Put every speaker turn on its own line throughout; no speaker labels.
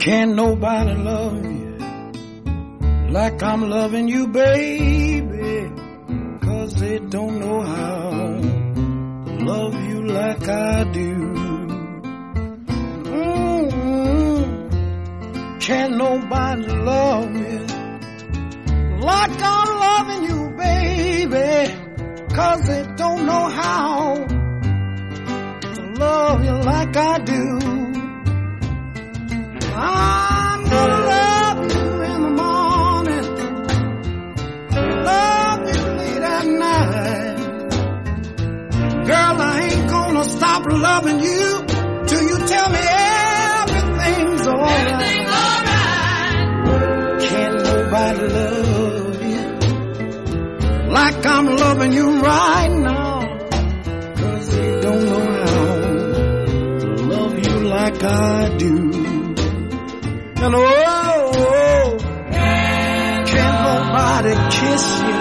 Can't nobody love you like I'm loving you, baby. Cause they don't know how to love you like I do. Mm-hmm. Can't nobody love you like I'm loving you, baby. Cause they don't know how like I do. I'm gonna love you in the morning, love you late at night. Girl, I ain't gonna stop loving you till you tell me everything's alright.
Everything's alright.
Can't nobody love you like I'm loving you right now. Like I do. And oh, oh can't nobody kiss you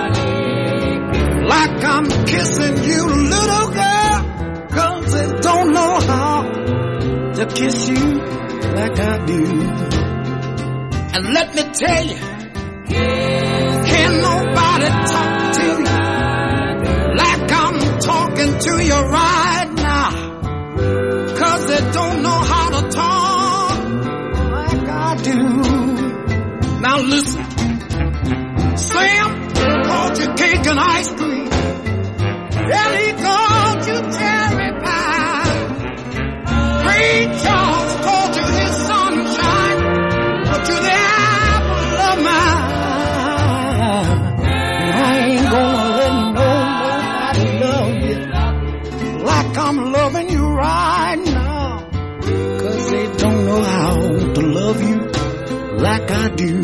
like I'm kissing you, little girl. Cause they don't know how to kiss you like I do. And let me tell you, can't nobody talk to you like I'm talking to you right now. Cause they don't Now listen, Sam called you cake and ice cream. He called you cherry pie. Ray Charles called you his sunshine. But you're the apple of my eye. And I ain't gonna let nobody love you like I'm loving you right now. Cause they don't know how to love you like I do.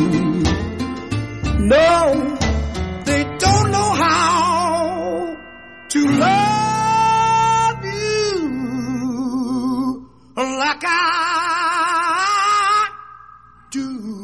No, they don't know how to love you like I do.